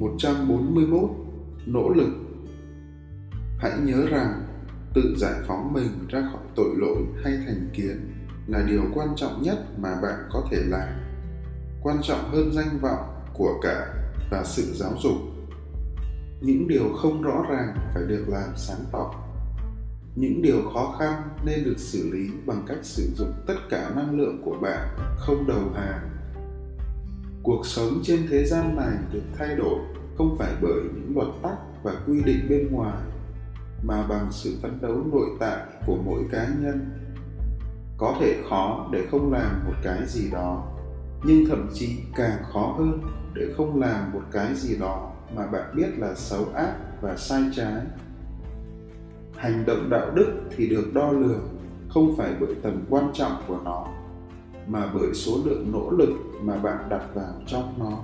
141 Nỗ lực. Hãy nhớ rằng, tự giải phóng mình ra khỏi tội lỗi hay thành kiến là điều quan trọng nhất mà bạn có thể làm. Quan trọng hơn danh vọng của cải và sự giáo dục. Những điều không rõ ràng phải được làm sáng tỏ. Những điều khó khăn nên được xử lý bằng cách sử dụng tất cả năng lượng của bạn không đầu hàng. Cuộc sống trên thế gian này được thay đổi không phải bởi những luật tắc và quy định bên ngoài, mà bằng sự phấn đấu nội tại của mỗi cá nhân. Có thể khó để không làm một cái gì đó, nhưng thậm chí càng khó hơn để không làm một cái gì đó mà bạn biết là xấu ác và sai trái. Hành động đạo đức thì được đo lường không phải bởi tầm quan trọng của nó, mà bởi số lượng nỗ lực mà bạn đặt vào trong nó.